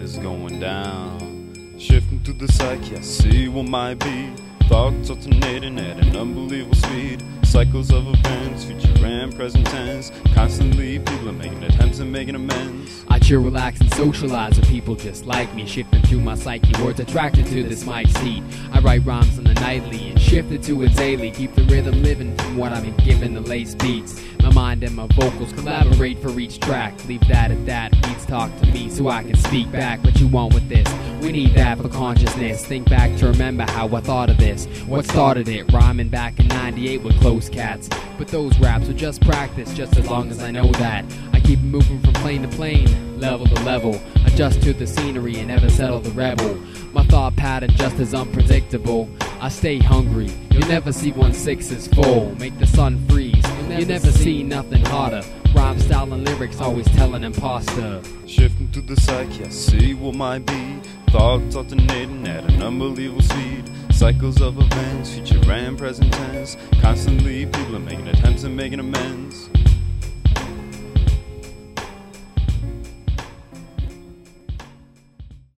It's going down. Shifting through the psyche, I see what might be. Thoughts alternating at an unbelievable speed. Cycles of events, future and present tense. Constantly, people are making attempts at making amends. I chill, relax, and socialize with people just like me. Shifting through my psyche, words attracted to this mic seat. I write rhymes on the nightly and shift it to a daily. Keep the rhythm living from what I've been given, the lace beats. My mind and my vocals collaborate for each track. Leave that at that. Beats talk to me so I can speak back. What you want with this? We need that for consciousness. Think back to remember how I thought of this. What started it? Rhyming back in 98 with close cats. But those raps are just practice, just as long as I know that. I keep moving from plane to plane, level to level. Adjust to the scenery and never settle the rebel. My thought pattern just as unpredictable. I stay hungry. You'll never see one six one sixes full. Make the sun freeze. You never see nothing harder. Rhyme style and lyrics always tell an imposter. Shifting through the psyche, I see what might be. Thoughts alternating at an unbelievable speed. Cycles of events, future and present tense. Constantly, people are making attempts and making amends.